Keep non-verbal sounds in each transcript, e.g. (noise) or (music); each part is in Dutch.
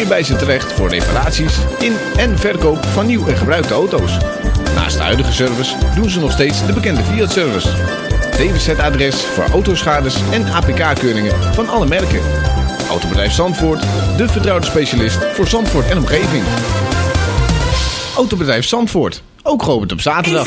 Hierbij ze terecht voor reparaties in en verkoop van nieuw en gebruikte auto's. Naast de huidige service doen ze nog steeds de bekende Fiat-service. Tevens het adres voor autoschades en APK-keuringen van alle merken. Autobedrijf Zandvoort, de vertrouwde specialist voor Zandvoort en omgeving. Autobedrijf Zandvoort, ook geopend op zaterdag.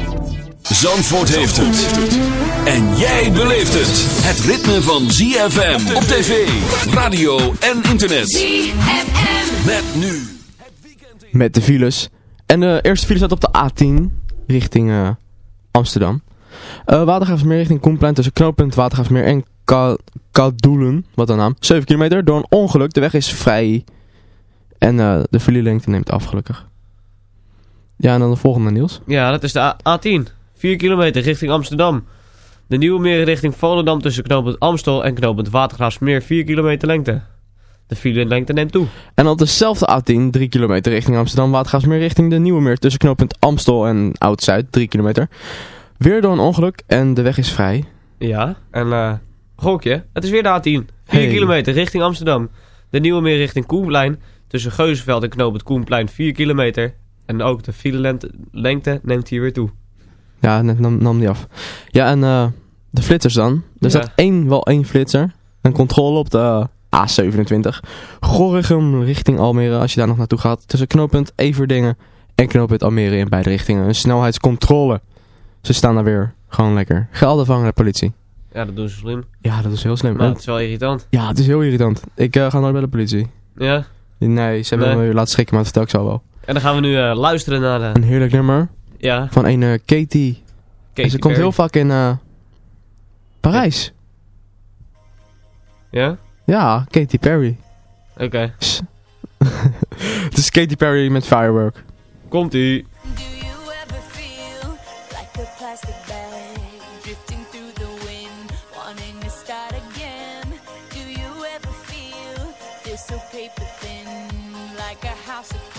Zandvoort heeft het. En jij beleeft het. Het ritme van ZFM op tv, radio en internet. ZFM. Met nu. met de files. En de eerste file staat op de A10 richting eh, Amsterdam. Eh Watergraafsmeer richting Koenplein tussen knooppunt Watergraafsmeer en Ka Kadoelen, wat een naam. 7 kilometer door een ongeluk. De weg is vrij en eh, de filelengte neemt af gelukkig. Ja, en dan de volgende Niels. Ja, dat is de A- A10. 4 kilometer richting Amsterdam. De Nieuwe Meer richting Volendam tussen knooppunt Amstel en knooppunt Watergraafsmeer 4 kilometer lengte. De file lengte neemt toe. En op dezelfde A10, 3 kilometer richting Amsterdam, Watergraafsmeer richting de Nieuwe Meer tussen knooppunt Amstel en Oud-Zuid, 3 kilometer. Weer door een ongeluk en de weg is vrij. Ja, en eh gokje. Het is weer de A10. 4 Hey. kilometer richting Amsterdam. De Nieuwe Meer richting Koenplein tussen Geuzenveld en knooppunt Koenplein 4 kilometer. En ook de file lengte neemt hier weer toe. Ja, net nam, nam die af. Ja, en eh, de flitsers dan. Er staat één, wel één flitser. Een controle op de A27. Gorinchem richting Almere, als je daar nog naartoe gaat. Tussen knooppunt Everdingen en knooppunt Almere in beide richtingen. Een snelheidscontrole. Ze staan daar weer gewoon lekker. Gelden van de politie. Ja, dat doen ze slim. Ja, dat is heel slim. Maar het is wel irritant. ja, het is heel irritant. Ik eh, ga nooit bij de politie. Ja. Nee, ze hebben Nee. me weer laten schrikken, maar dat vertel ik zo wel. En dan gaan we nu eh, luisteren naar de... Een heerlijk nummer Ja, van een eh, Katie. Katy en ze komt Perry. heel vaak in eh, Parijs. Ja? Ja, Katy Perry. Oké. (laughs) Het is Katy Perry met Firework. Komt-ie. Do you ever feel like a plastic bag drifting through the wind, wanting to start again? Do you ever feel this so paper thin, like a house of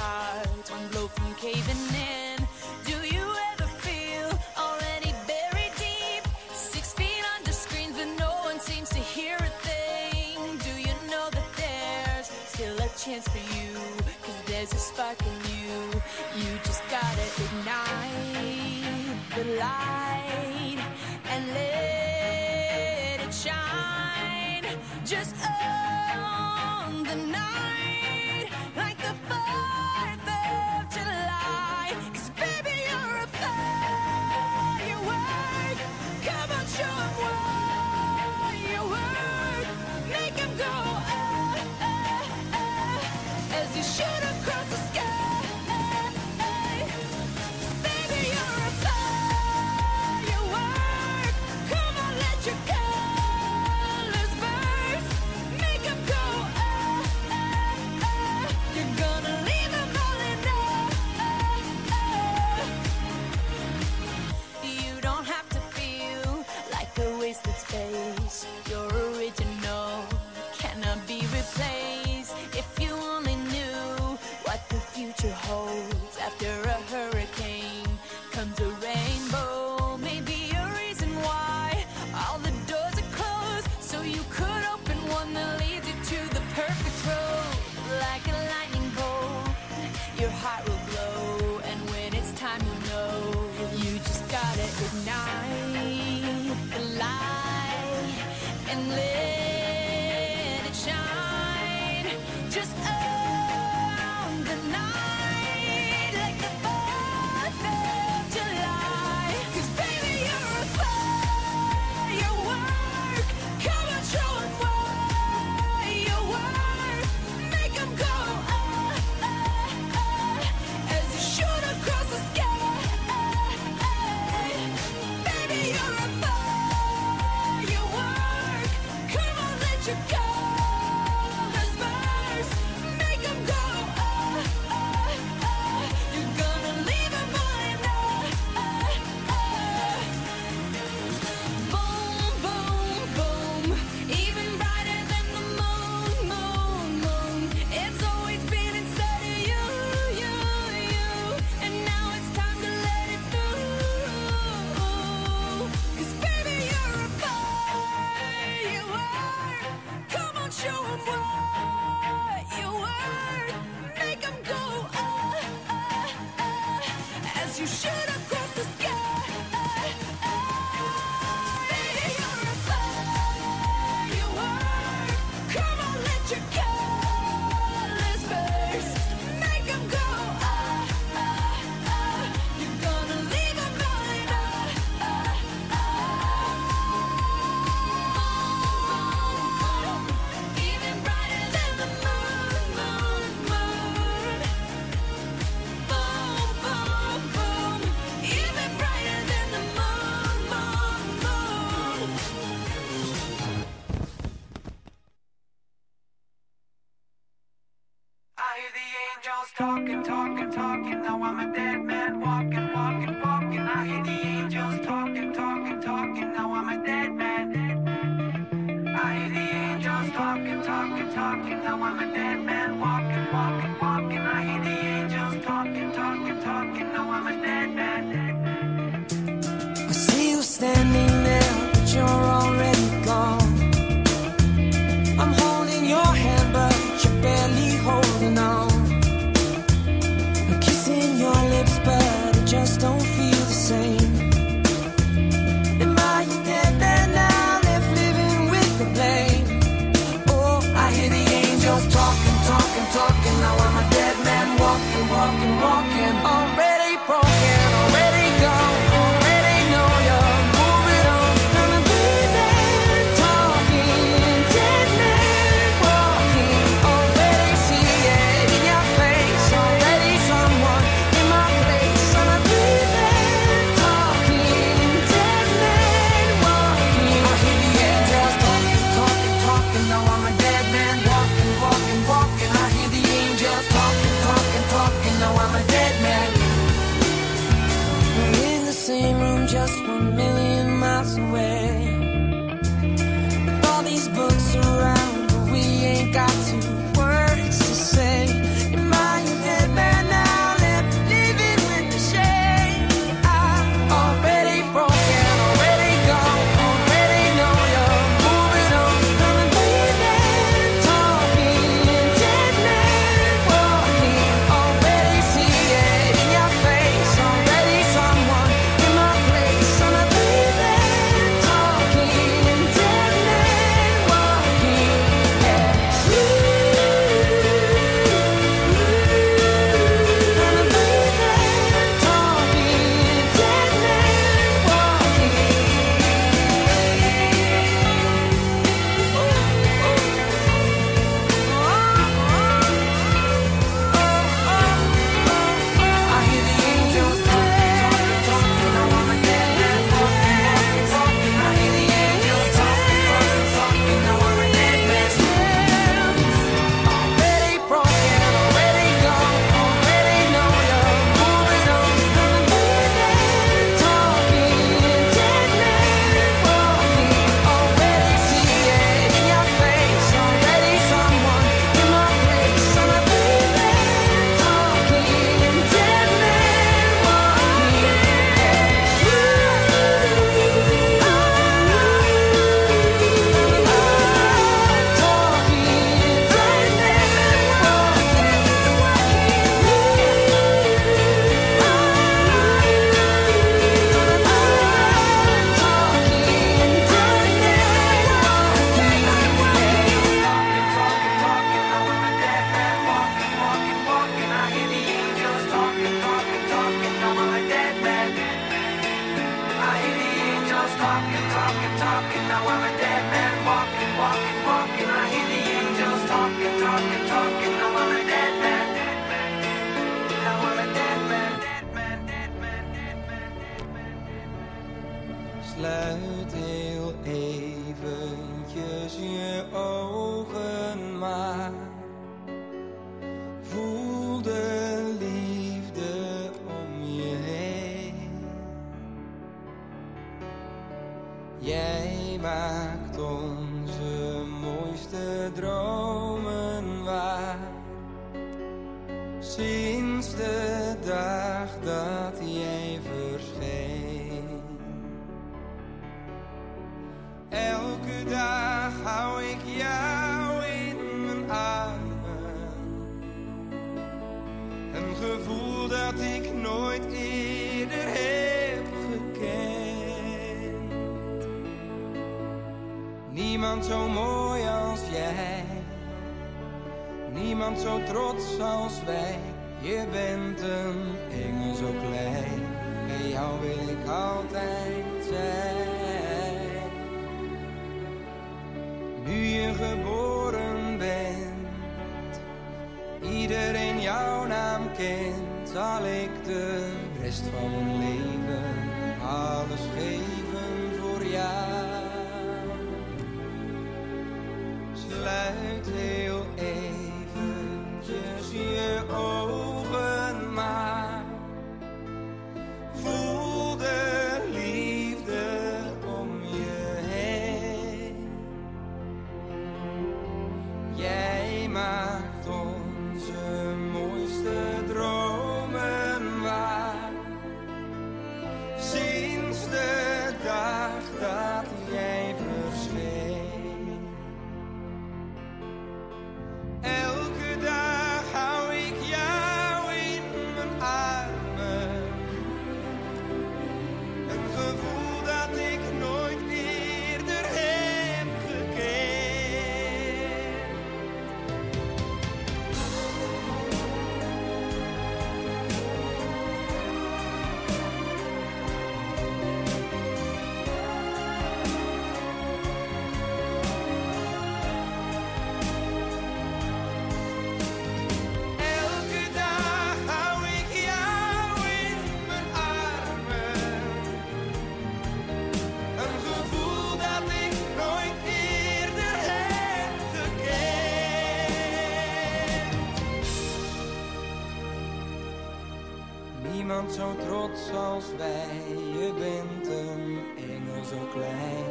niemand zo trots als wij. Je bent een engel zo klein,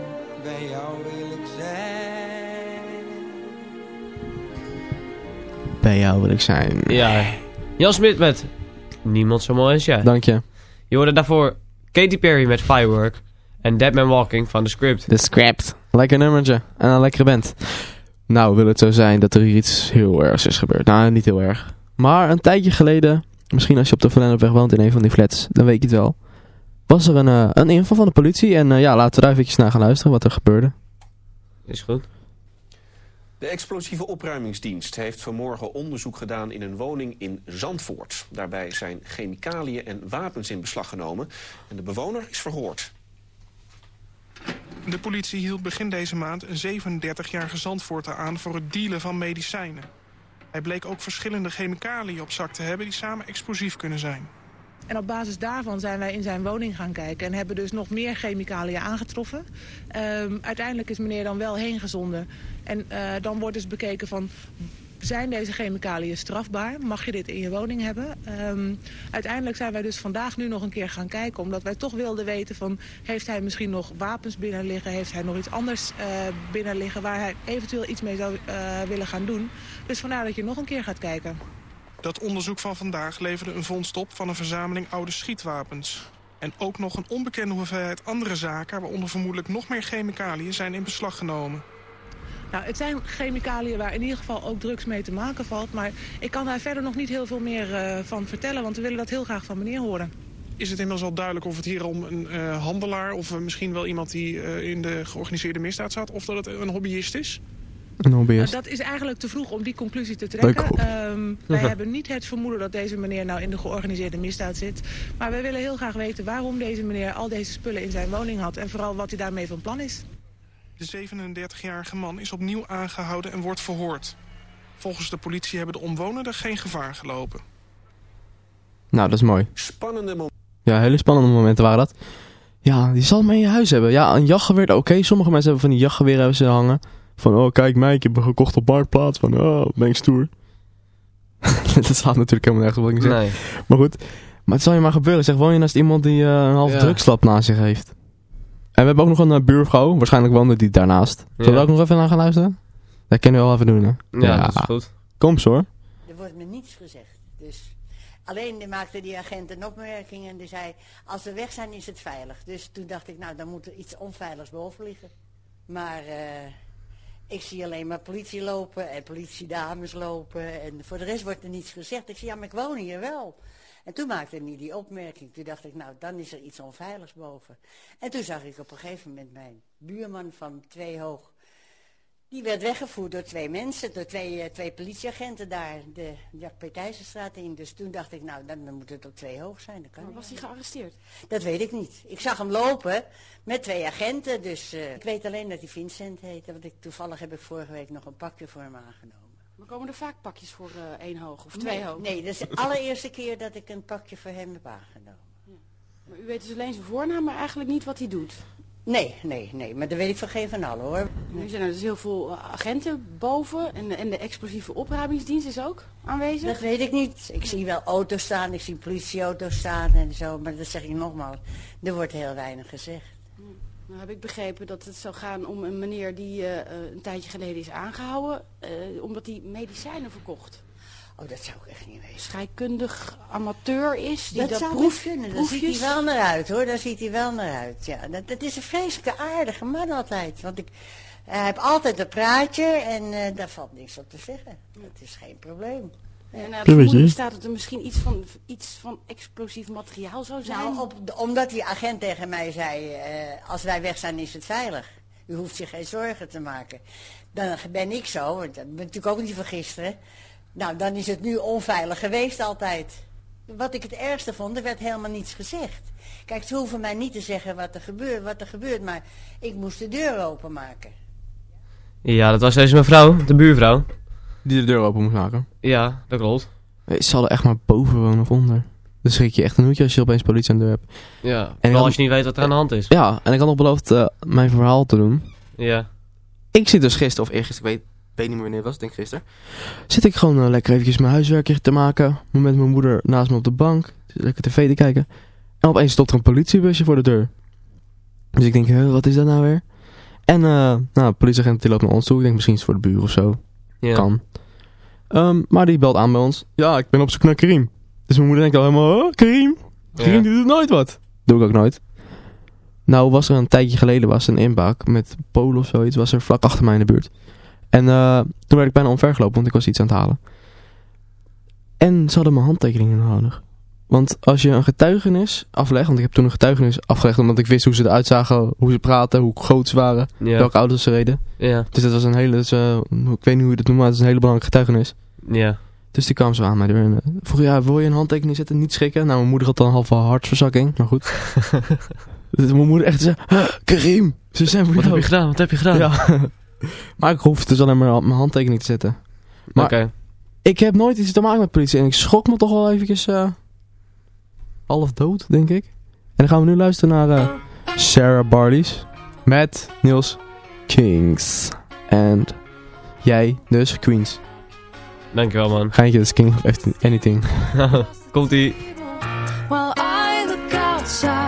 bij jou wil ik zijn. Bij jou wil ik zijn. Ja. Jan Smit met Niemand zo mooi als jij. Dank je. Je hoorde daarvoor Katy Perry met Firework. En Dead Man Walking van The Script. The Script. Lekker nummertje. En een lekkere band. Nou, wil het zo zijn dat er hier iets heel ergs is gebeurd. Nou, niet heel erg. Maar een tijdje geleden, misschien als je op de Verlennepweg woont in een van die flats, dan weet je het wel. Was er een, eh, een inval van de politie en eh, ja, laten we daar eventjes naar gaan luisteren wat er gebeurde. Is goed. De explosieve opruimingsdienst heeft vanmorgen onderzoek gedaan in een woning in Zandvoort. Daarbij zijn chemicaliën en wapens in beslag genomen en de bewoner is verhoord. De politie hield begin deze maand een 37-jarige Zandvoorter aan voor het dealen van medicijnen. Hij bleek ook verschillende chemicaliën op zak te hebben die samen explosief kunnen zijn. En op basis daarvan zijn wij in zijn woning gaan kijken en hebben dus nog meer chemicaliën aangetroffen. Ehm, uiteindelijk is meneer dan wel heen gezonden. En eh, dan wordt dus bekeken van, zijn deze chemicaliën strafbaar? Mag je dit in je woning hebben? Ehm, uiteindelijk zijn wij dus vandaag nu nog een keer gaan kijken, omdat wij toch wilden weten van, heeft hij misschien nog wapens binnen liggen? Heeft hij nog iets anders eh, binnen liggen waar hij eventueel iets mee zou eh, willen gaan doen? Dus vandaar dat je nog een keer gaat kijken. Dat onderzoek van vandaag leverde een vondst op van een verzameling oude schietwapens. En ook nog een onbekende hoeveelheid andere zaken... waaronder vermoedelijk nog meer chemicaliën zijn in beslag genomen. Nou, het zijn chemicaliën waar in ieder geval ook drugs mee te maken valt. Maar ik kan daar verder nog niet heel veel meer eh, van vertellen, want we willen dat heel graag van meneer horen. Is het inmiddels al duidelijk of het hier om een eh, handelaar... of eh, misschien wel iemand die eh, in de georganiseerde misdaad staat... of dat het een hobbyist is? Een hobbyist. Nou, dat is eigenlijk te vroeg om die conclusie te trekken. Ehm, wij hebben niet het vermoeden dat deze meneer nou in de georganiseerde misdaad zit. Maar wij willen heel graag weten waarom deze meneer al deze spullen in zijn woning had. En vooral wat hij daarmee van plan is. De 37-jarige man is opnieuw aangehouden en wordt verhoord. Volgens de politie hebben de omwonenden geen gevaar gelopen. Nou, dat is mooi. Spannende moment. Ja, hele spannende momenten waren dat. Ja, die zal hem in je huis hebben. Ja, een jachtgeweer, oké. Sommige mensen hebben van die jachtgeweren hebben ze hangen. Van, oh kijk mij, ik heb hem gekocht op Marktplaats. Van, oh, ben ik stoer. (laughs) dat slaat natuurlijk helemaal nergens op wat ik zeg. Nee. Maar goed, maar het zal je maar gebeuren. Zeg, woon je naast iemand die eh, een half Ja. drugslab naast zich heeft. En we hebben ook nog een eh, buurvrouw. Waarschijnlijk woonde die daarnaast. Zullen we daar ook nog even naar gaan luisteren? Dat kunnen we wel even doen, hè? Ja, dat is goed. Kom zo hoor. Er wordt me niets gezegd. Dus alleen maakte die agent een opmerking en die zei, als we weg zijn is het veilig. Dus toen dacht ik, nou dan moet er iets onveiligs boven liggen. Maar eh, ik zie alleen maar politie lopen en politiedames lopen en voor de rest wordt er niets gezegd. Ik zei, ja maar ik woon hier wel. En toen maakte hij die opmerking. Toen dacht ik, nou dan is er iets onveiligs boven. En toen zag ik op een gegeven moment mijn buurman van twee hoog die werd weggevoerd door twee mensen, door twee, eh, twee politieagenten daar, de Jack in. Dus toen dacht ik, nou, dan, dan moet het op twee hoog zijn. Dat kan Maar was hij gearresteerd? Dat weet ik niet. Ik zag hem lopen met twee agenten, dus eh, ik weet alleen dat hij Vincent heette. Want ik, toevallig heb ik vorige week nog een pakje voor hem aangenomen. Maar komen er vaak pakjes voor eh, één hoog of twee nee, hoog? Nee, dat is de (laughs) allereerste keer dat ik een pakje voor hem heb aangenomen. Maar u weet dus alleen zijn voornaam, maar eigenlijk niet wat hij doet. Nee, nee, nee, maar dat weet ik van geen van allen hoor. Nu zijn er dus heel veel eh, agenten boven en, en de explosieve opruimingsdienst is ook aanwezig. Dat weet ik niet. Ik zie wel auto's staan, ik zie politieauto's staan en zo, maar dat zeg ik nogmaals. Er wordt heel weinig gezegd. Nou heb ik begrepen dat het zou gaan om een meneer die eh, een tijdje geleden is aangehouden, eh, omdat hij medicijnen verkocht. Oh, dat zou ik echt niet weten. Scheikundig amateur is, die dat, dat, zou proef, kunnen. Daar ziet hij wel naar uit hoor. Daar ziet hij wel naar uit. Ja, dat, dat is een vreselijke aardige man altijd. Want ik, heeft altijd een praatje en daar valt niks op te zeggen. Dat is geen probleem. En uh, Ja. het vermoeden bestaat dat er misschien iets van, iets van explosief materiaal zou zijn. Nou, op, omdat die agent tegen mij zei, eh, als wij weg zijn is het veilig. U hoeft zich geen zorgen te maken. Dan ben ik zo, want dat ben ik natuurlijk ook niet van gisteren. Nou, dan is het nu onveilig geweest altijd. Wat ik het ergste vond, er werd helemaal niets gezegd. Kijk, ze hoeven mij niet te zeggen wat er gebeurt, wat er gebeurt maar ik moest de deur openmaken. Ja, dat was deze mevrouw, de buurvrouw. Die de deur open moet maken. Ja, dat klopt. Ze zal er echt maar boven wonen of onder. Dan schrik je echt een hoedje als je opeens politie aan de deur hebt. Ja, had- als je niet weet wat er aan de hand is. Ja, en ik had nog beloofd eh, mijn verhaal te doen. Ja. Ik zit dus gisteren, of eergisteren, ik weet weet niet meer wanneer het was, ik denk gisteren. Zit ik gewoon eh, lekker eventjes mijn huiswerkje te maken. Met mijn moeder naast me op de bank. Lekker tv te kijken. En opeens stopt er een politiebusje voor de deur. Dus ik denk, wat is dat nou weer? En eh, nou, de politieagent die loopt naar ons toe. Ik denk misschien is het voor de buur of zo. Kan. Ehm, maar die belt aan bij ons. Ja, ik ben op zoek naar Karim. Dus mijn moeder denkt al helemaal, oh, Karim? Karim die doet nooit wat. Doe ik ook nooit. Nou was er een tijdje geleden was een inbraak met Polen of zoiets. Was er vlak achter mij in de buurt. En eh, toen werd ik bijna omvergelopen, want ik was iets aan het halen. En ze hadden mijn handtekeningen nodig. Want als je een getuigenis aflegt, want ik heb toen een getuigenis afgelegd omdat ik wist hoe ze eruit zagen, hoe ze praten, hoe groot ze waren, Ja. welke auto's ze reden. Ja. Dus dat was een hele, dus, eh, ik weet niet hoe je dat noemt, maar het is een hele belangrijke getuigenis. Ja. Dus die kwam zo aan mij door en eh, vroeg, ja, wil je een handtekening zetten? Niet schrikken. Nou, mijn moeder had dan een halve hartverzakking, maar goed. (laughs) dus mijn moeder echt zei, "Ah, Karim, ze zijn voor Wat heb jou." je gedaan? Wat heb je gedaan? Ja. (laughs) maar ik hoefde dus alleen maar mijn handtekening te zetten. Maar Oké. ik heb nooit iets te maken met politie en ik schrok me toch wel eventjes eh, half dood, denk ik. En dan gaan we nu luisteren naar eh, Sarah Barley's met Niels Kings. En jij dus Queens. Dankjewel man. Geintje, dus King of Anything. (laughs) Komt ie. While I look outside,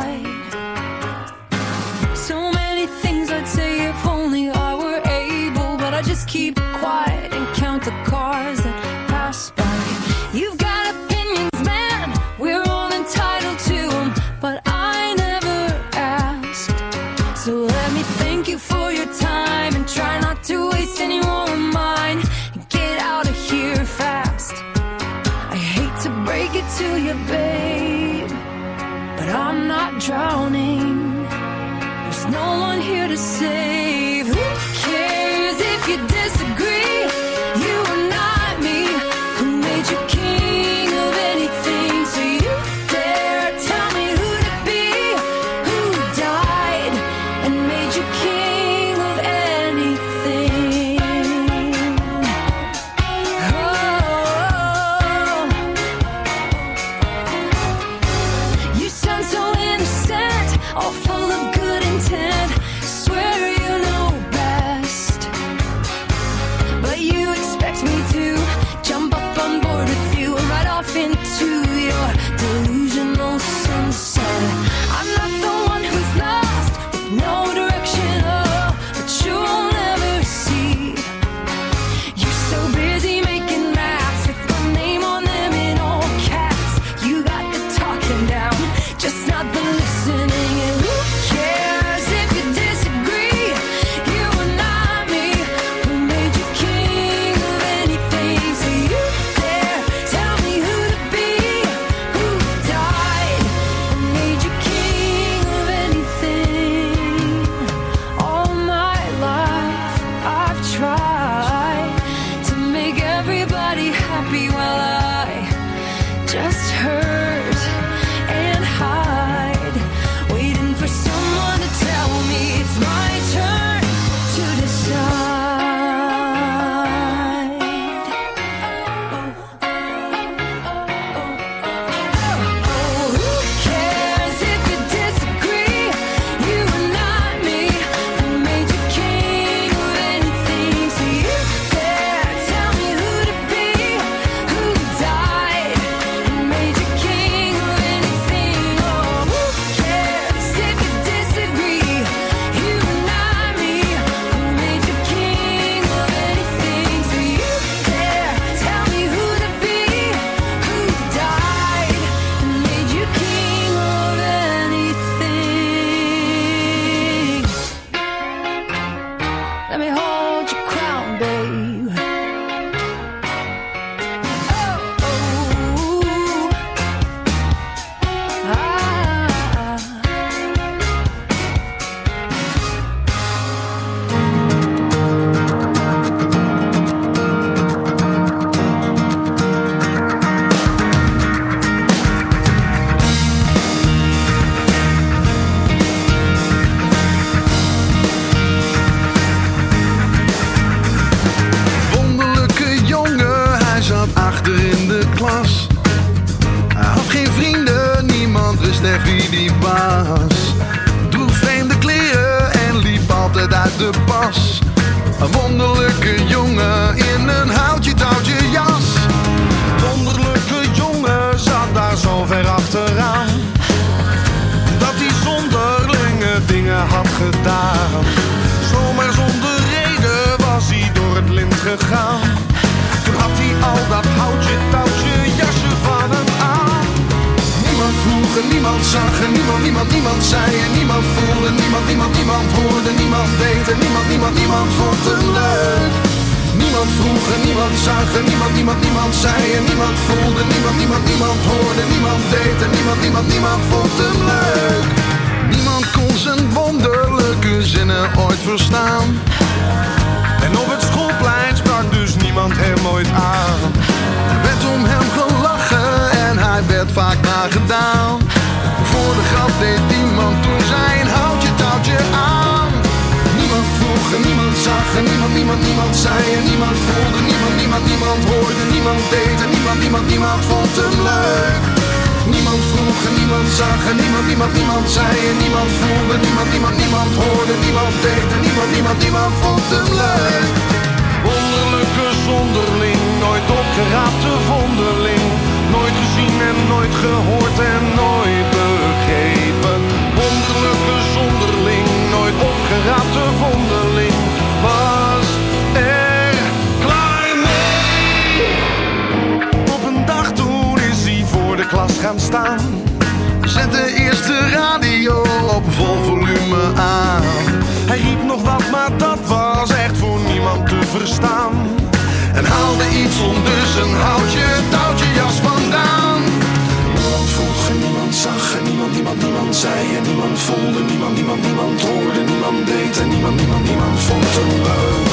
niemand en niemand voelde, niemand, niemand, niemand hoorde, niemand deed en niemand, niemand, niemand vond het leuk.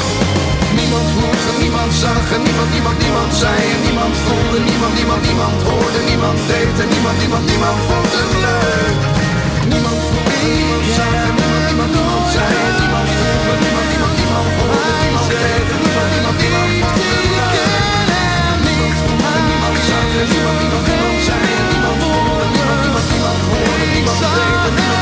Niemand vroeg en niemand zag en niemand, niemand, niemand zei en niemand voelde, niemand, niemand, niemand hoorde, niemand deed en niemand, niemand, niemand vond het leuk. Niemand vroeg, niemand zag en niemand, niemand, niemand zei niemand voelde, niemand, niemand, niemand hoorde, niemand deed en niemand, niemand, niemand vond het leuk. Niemand vroeg en niemand zag en niemand, niemand, niemand something.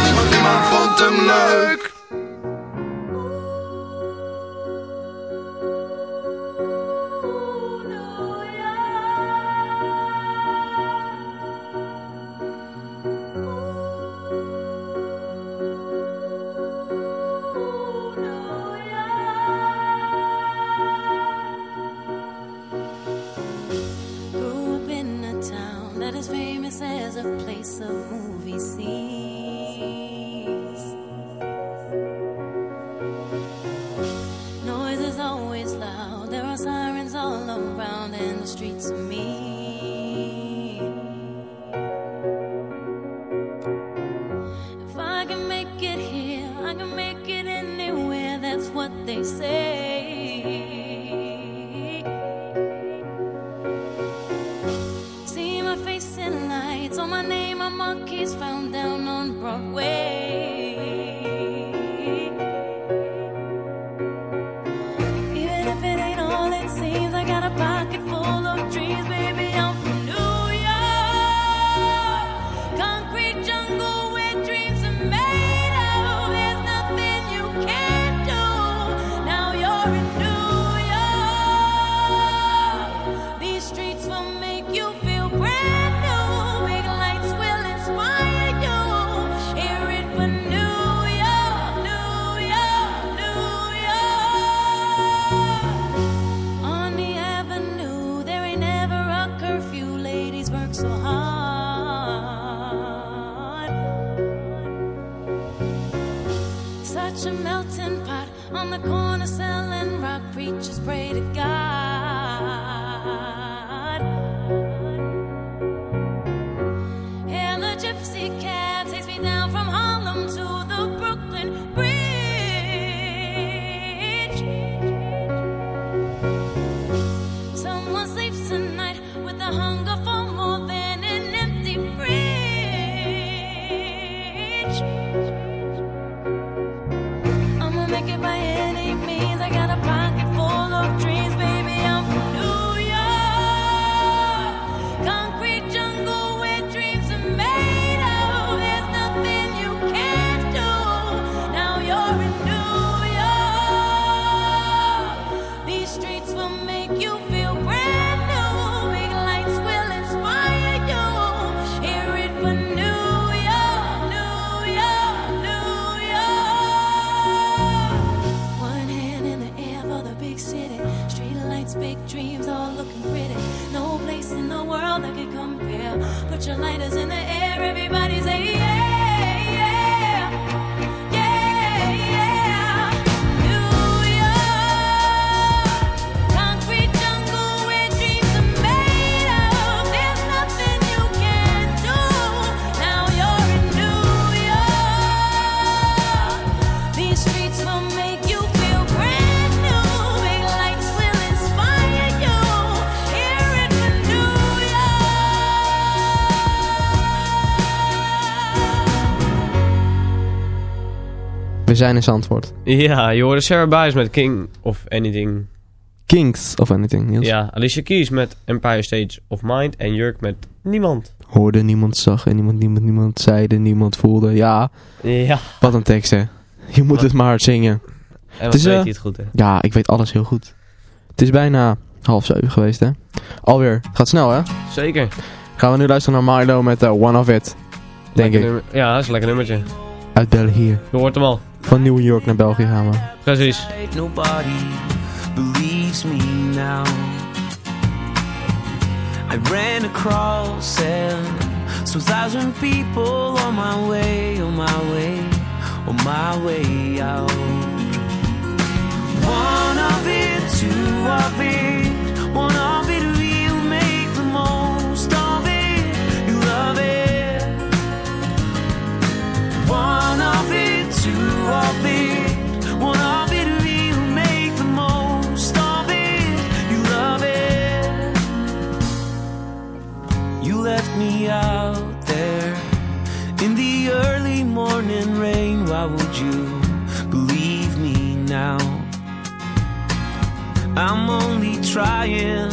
Zijn in Zandvoort. Ja, je hoorde Sarah Baez met King of Anything. Kings of anything. Ja, Alicia Keys met Empire Stage of Mind. En Jurk met Niemand. Hoorde, niemand zag en niemand, niemand, niemand zeide, niemand voelde. Ja, Ja. wat een tekst hè. Je moet het maar hard zingen. En wat weet eh, hij het goed, hè? Ja, ik weet alles heel goed. Het is bijna half zeven geweest hè. Alweer. Het gaat snel hè. Zeker. Gaan we nu luisteren naar Milo met eh, One of It. Denk Lekker ik. nummer- Ja, dat is een lekker nummertje. Uit België. Je hoort hem al. Van New York naar België gaan we. Precies. Nobody believes me now. I ran across and some thousand people on my way, on my way, on my way out. One of it, two of it, one of it, I'm only trying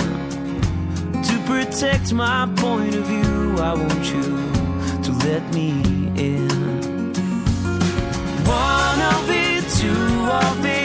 to protect my point of view. I want you to let me in. One of it, two of it,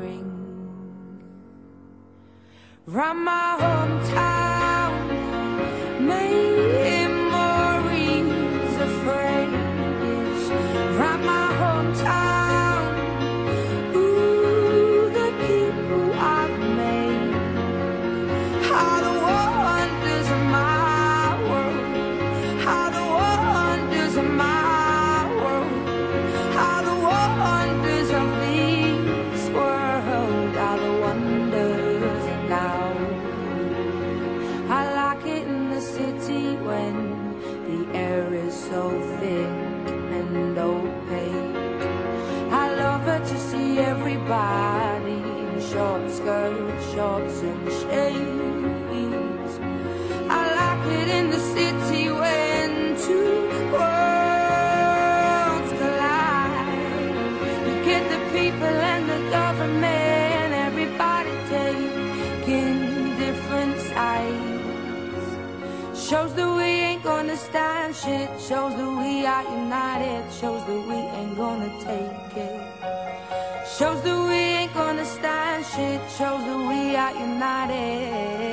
Round my hometown, shit. Shows that we are united. Shows that we ain't gonna take it. Shows that we ain't gonna stand shit. Shows that we are united.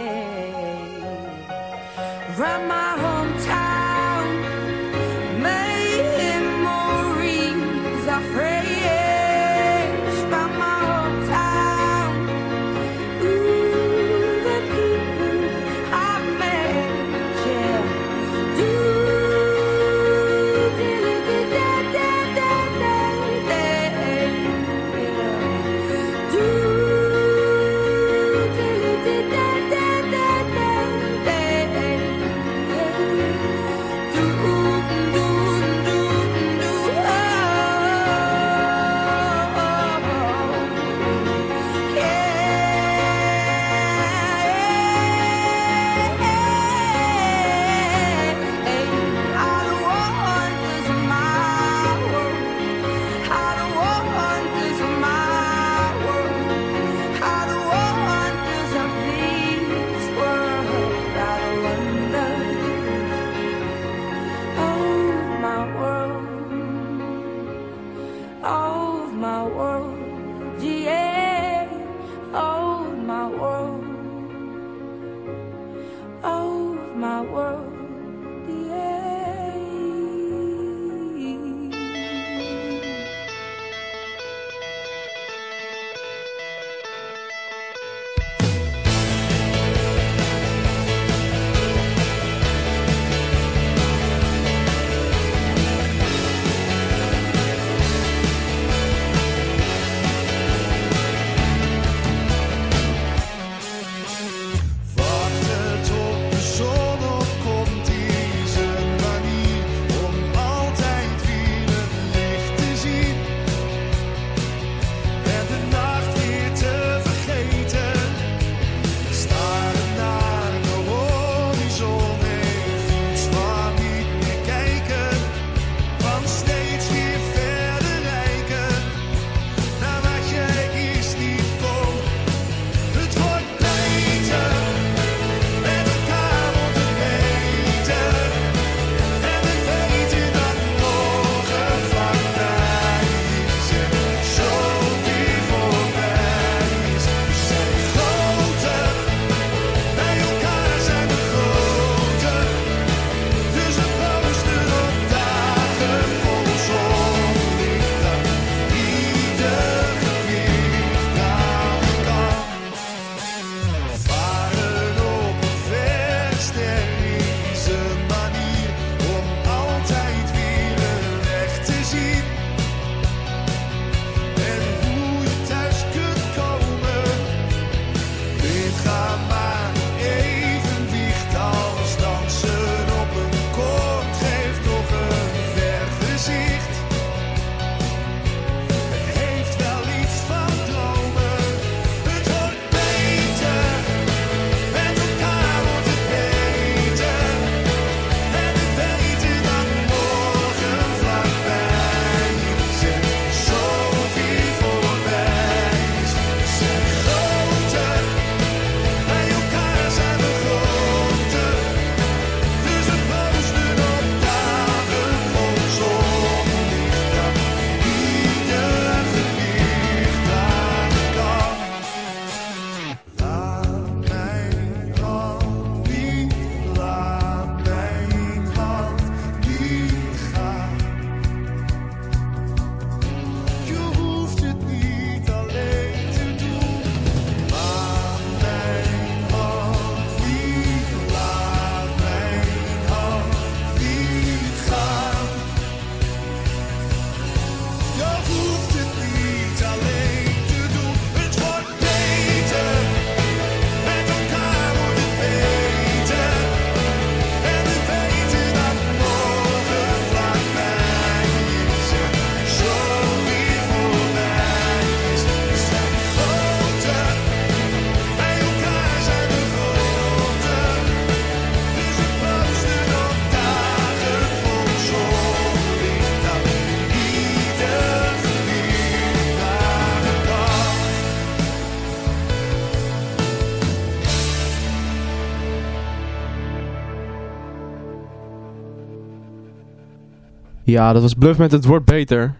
Ja, dat was Bluff met het wordt beter.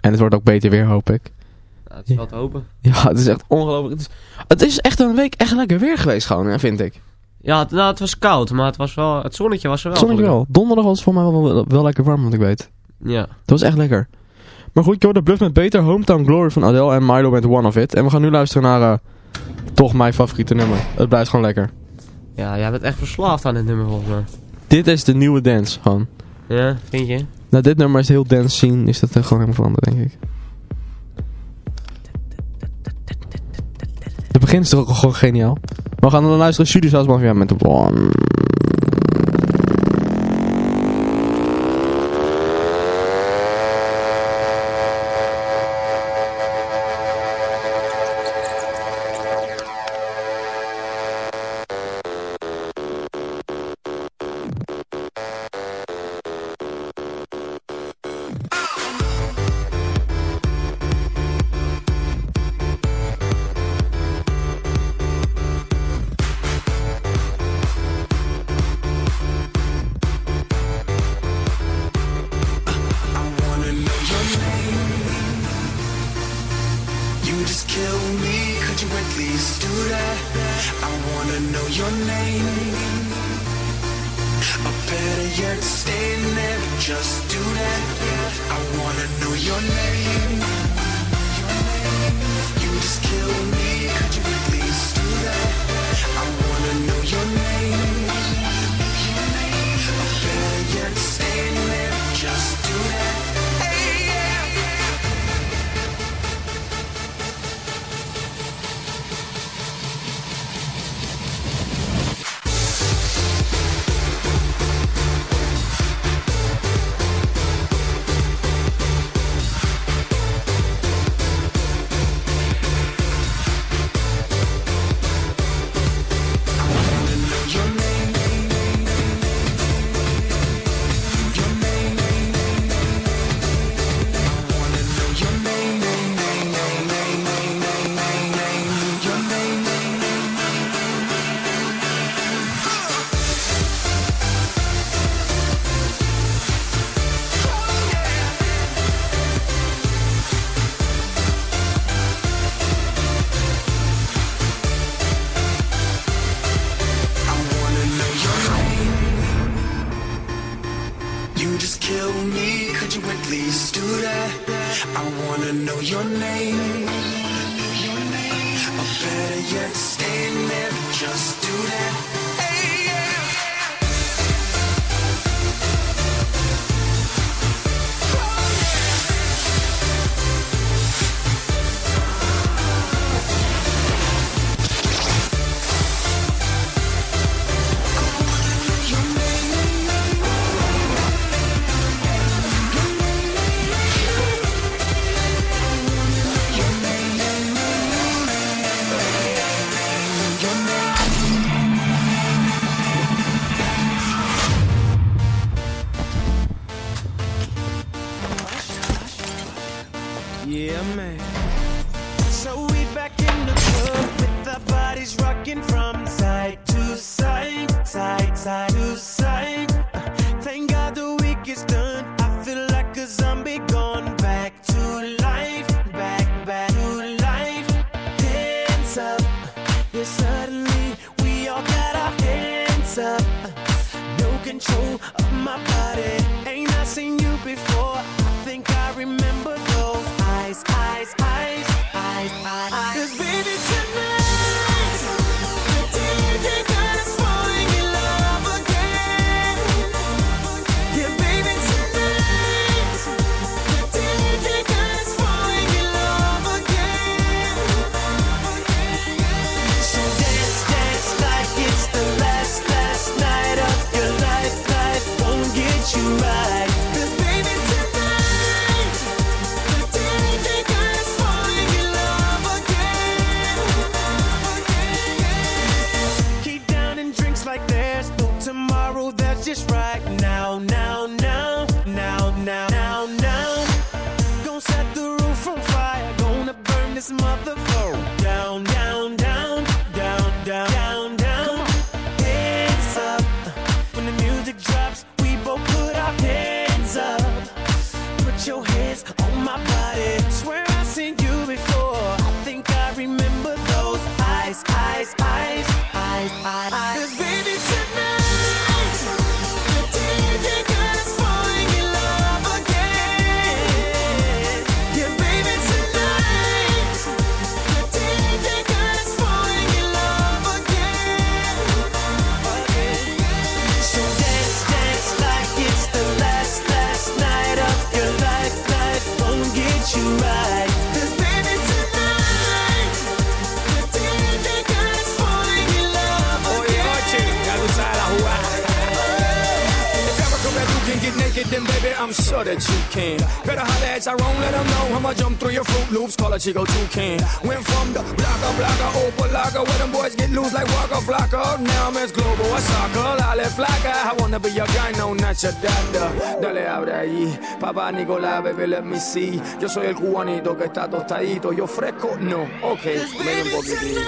En het wordt ook beter weer, hoop ik. Nou, het is wel te hopen. Ja, het is echt ongelooflijk. Het is, het is echt een week echt lekker weer geweest gewoon, hè, vind ik. Ja, het, nou, het was koud, maar het, was wel, het zonnetje was er wel. Zonnetje wel. Donderdag was het voor mij wel, wel, wel lekker warm, wat ik weet. Ja. Dat was echt lekker. Maar goed, ik hoorde Bluff met beter. Hometown Glory van Adele en Milo met One of It. En we gaan nu luisteren naar eh, toch mijn favoriete nummer. Het blijft gewoon lekker. Ja, jij bent echt verslaafd aan dit nummer volgens mij. Dit is de nieuwe dance, gewoon. Ja, vind je? Nou, dit nummer is heel dance scene, is dat gewoon helemaal veranderd, denk ik. Het begin is toch ook gewoon geniaal. We gaan dan luisteren Studio House Mafia met de One. chedanda. Dale, abre ahí, papá Nicolás, bebé, let me see. Yo soy el cubanito que está tostadito. Yo fresco, no, ok, medio un poquitito.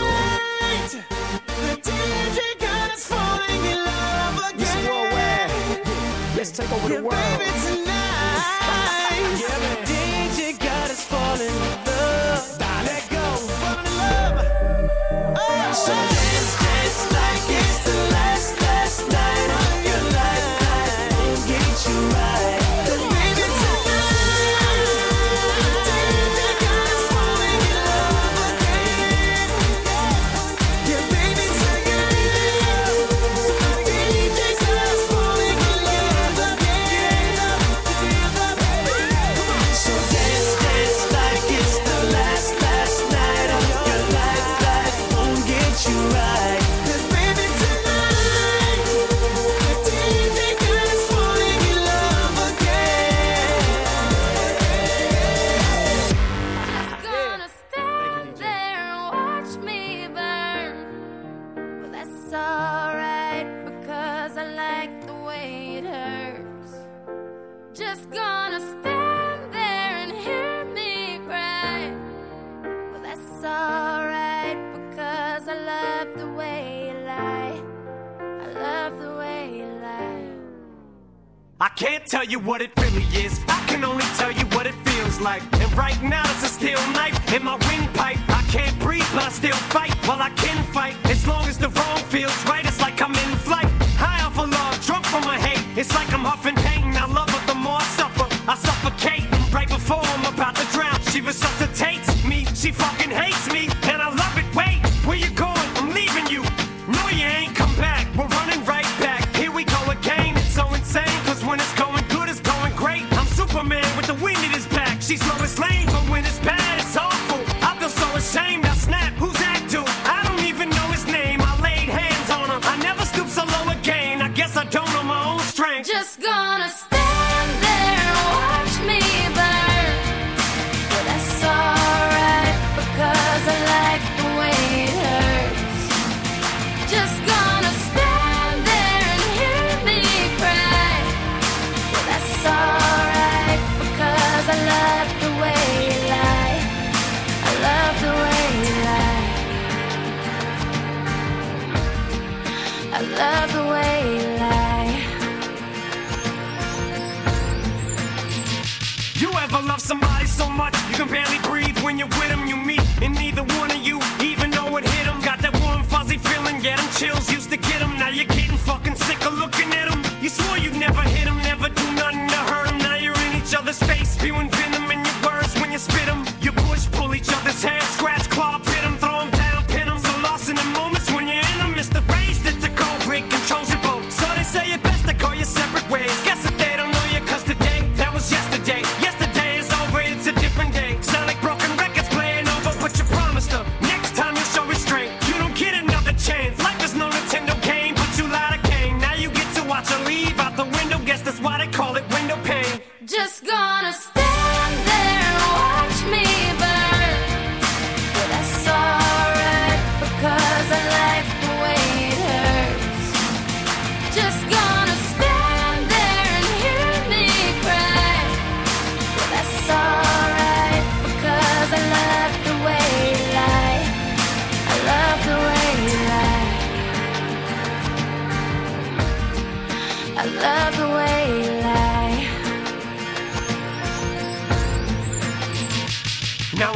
you're with you meet, and neither one of you even know it hit them. Got that warm, fuzzy feeling, get them chills used to get them. Now you're getting fucking sick of looking at them. You swore you'd never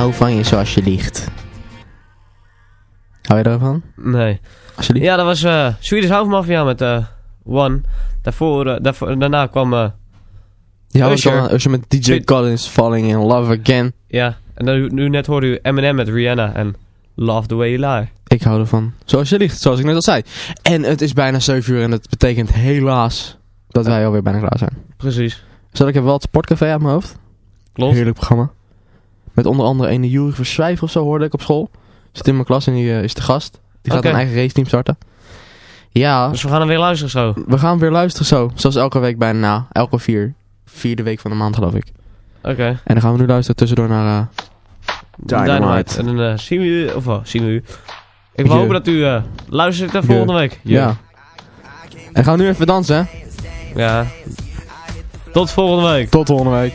Hou van je zoals je liegt. Hou je ervan? Nee. Alsjeblieft. Ja, dat was eh Swedish House Mafia met eh One. Daarvoor, eh, daarvoor, daarna kwam eh Ja, Usher. Usher met DJ Collins Falling in Love Again. Ja, en dan, nu net hoorde u Eminem met Rihanna en Love the Way You Lie. Ik hou ervan. Zoals je liegt, zoals ik net al zei. En het is bijna 7 uur en dat betekent helaas dat wij alweer bijna klaar zijn. Precies. Zal ik heb wel het sportcafé uit mijn hoofd. Klopt. Heerlijk programma. Met onder andere een Jury Verswijf of zo hoorde ik op school. Zit in mijn klas en die eh, is de gast. Die gaat een eigen raceteam starten. Ja, Dus we gaan hem weer luisteren zo. we gaan weer luisteren zo. Zoals elke week bijna na. Elke vier. Vierde week van de maand geloof ik. Oké. En dan gaan we nu luisteren tussendoor naar... eh, Dynamite. En dan eh, zien we u, of wel, zien we u. Ik hoop dat u luistert naar volgende week. Je. Ja. En gaan we nu even dansen, hè? Ja. Tot volgende week. Tot volgende week.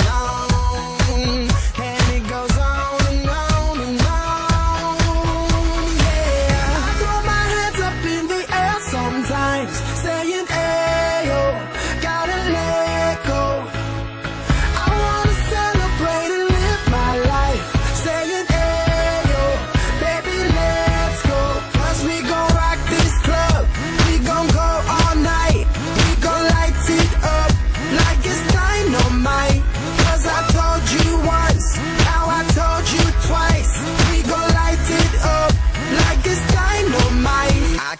on.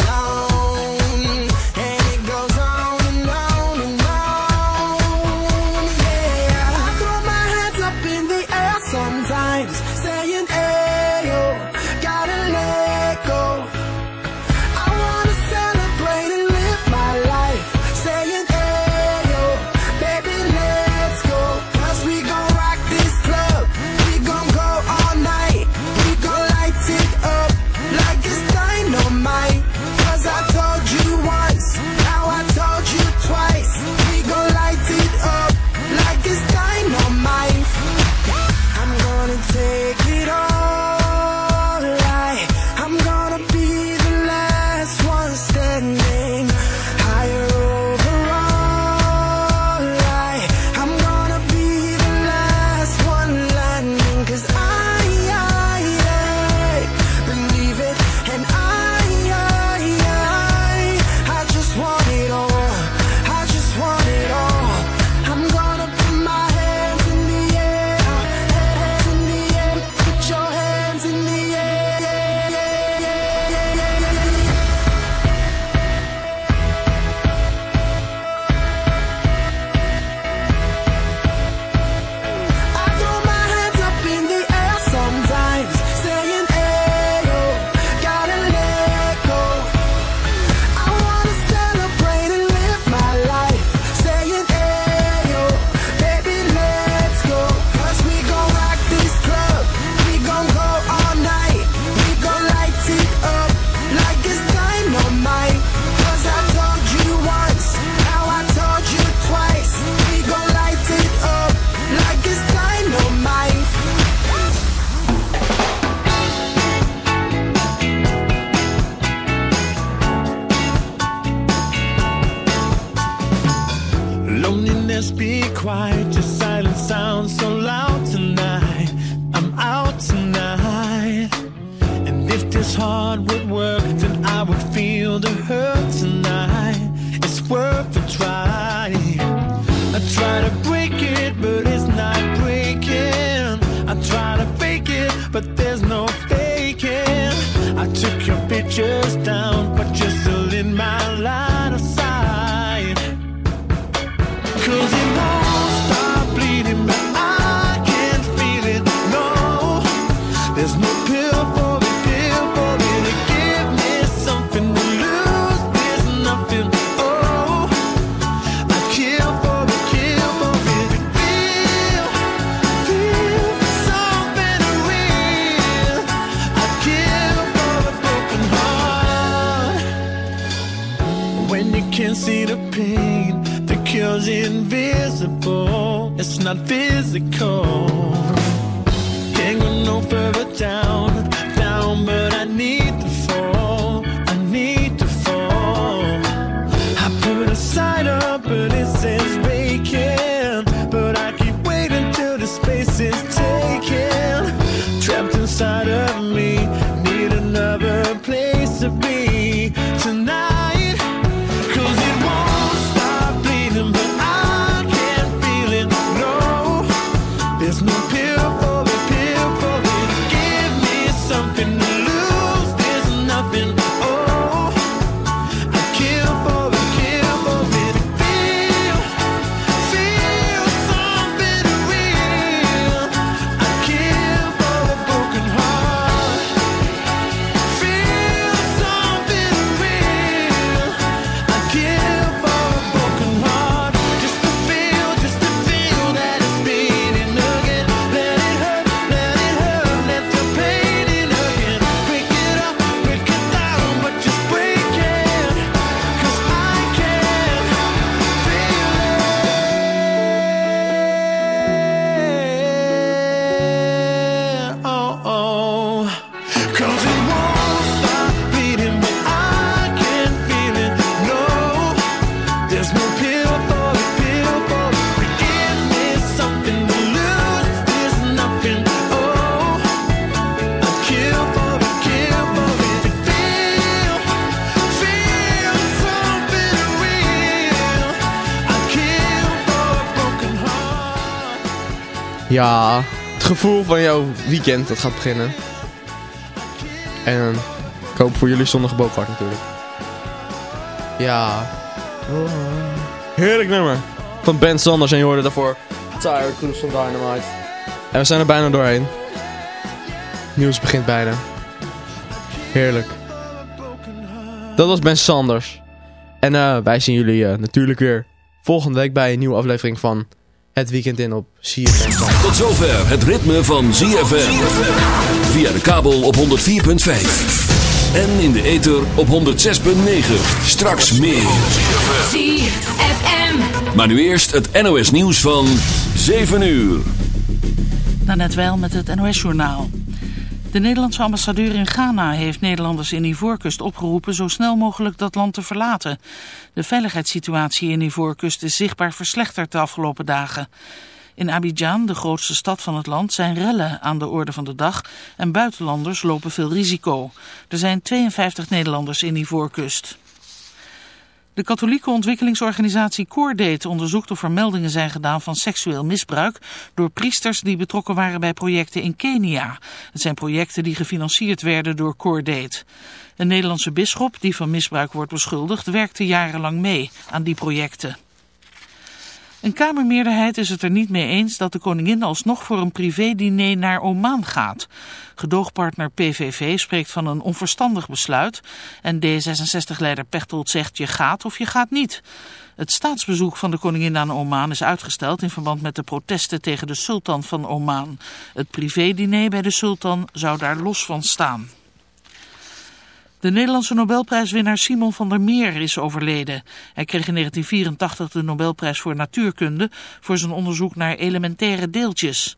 on. Not physical. Gevoel van jouw weekend, dat gaat beginnen. En ik hoop voor jullie zonnige boomvaart natuurlijk. Ja. Heerlijk nummer. Van Ben Sanders en je hoorde daarvoor Tired Cruise van Dynamite. En we zijn er bijna doorheen. Nieuws begint bijna. Heerlijk. Dat was Ben Sanders. En eh, wij zien jullie eh, natuurlijk weer volgende week bij een nieuwe aflevering van Het Weekend In op CFM. Tot zover het ritme van ZFM. Via de kabel op 104.5. En in de ether op 106.9. Straks meer. ZFM. Maar nu eerst het NOS nieuws van 7 uur. Daarnet wel met het NOS-journaal. De Nederlandse ambassadeur in Ghana heeft Nederlanders in Ivoorkust opgeroepen zo snel mogelijk dat land te verlaten. De veiligheidssituatie in Ivoorkust is zichtbaar verslechterd de afgelopen dagen. In Abidjan, de grootste stad van het land, zijn rellen aan de orde van de dag en buitenlanders lopen veel risico. Er zijn 52 Nederlanders in Ivoorkust. De katholieke ontwikkelingsorganisatie Coordate onderzoekt of er meldingen zijn gedaan van seksueel misbruik door priesters die betrokken waren bij projecten in Kenia. Het zijn projecten die gefinancierd werden door Coordate. Een Nederlandse bisschop die van misbruik wordt beschuldigd werkte jarenlang mee aan die projecten. Een Kamermeerderheid is het er niet mee eens dat de koningin alsnog voor een privédiner naar Oman gaat. Gedoogpartner PVV spreekt van een onverstandig besluit en D66-leider Pechtold zegt je gaat of je gaat niet. Het staatsbezoek van de koningin aan Oman is uitgesteld in verband met de protesten tegen de sultan van Oman. Het privédiner bij de sultan zou daar los van staan. De Nederlandse Nobelprijswinnaar Simon van der Meer is overleden. Hij kreeg in 1984 de Nobelprijs voor natuurkunde voor zijn onderzoek naar elementaire deeltjes.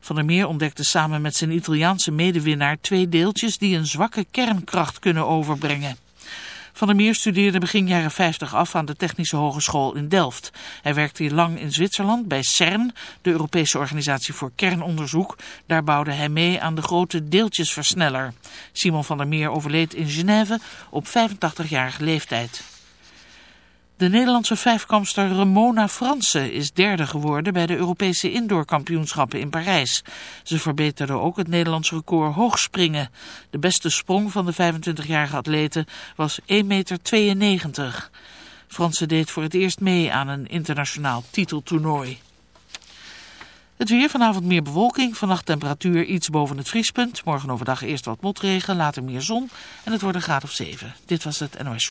Van der Meer ontdekte samen met zijn Italiaanse medewinnaar twee deeltjes die een zwakke kernkracht kunnen overbrengen. Van der Meer studeerde begin jaren 50 af aan de Technische Hogeschool in Delft. Hij werkte hier lang in Zwitserland bij CERN, de Europese Organisatie voor Kernonderzoek. Daar bouwde hij mee aan de grote deeltjesversneller. Simon van der Meer overleed in Genève op 85-jarige leeftijd. De Nederlandse vijfkamster Ramona Fransen is derde geworden bij de Europese indoorkampioenschappen in Parijs. Ze verbeterde ook het Nederlands record hoogspringen. De beste sprong van de 25-jarige atlete was 1,92 meter. Fransen deed voor het eerst mee aan een internationaal titeltoernooi. Het weer, vanavond meer bewolking, vannacht temperatuur iets boven het vriespunt. Morgen overdag eerst wat motregen, later meer zon en het wordt een graad of 7. Dit was het NOS.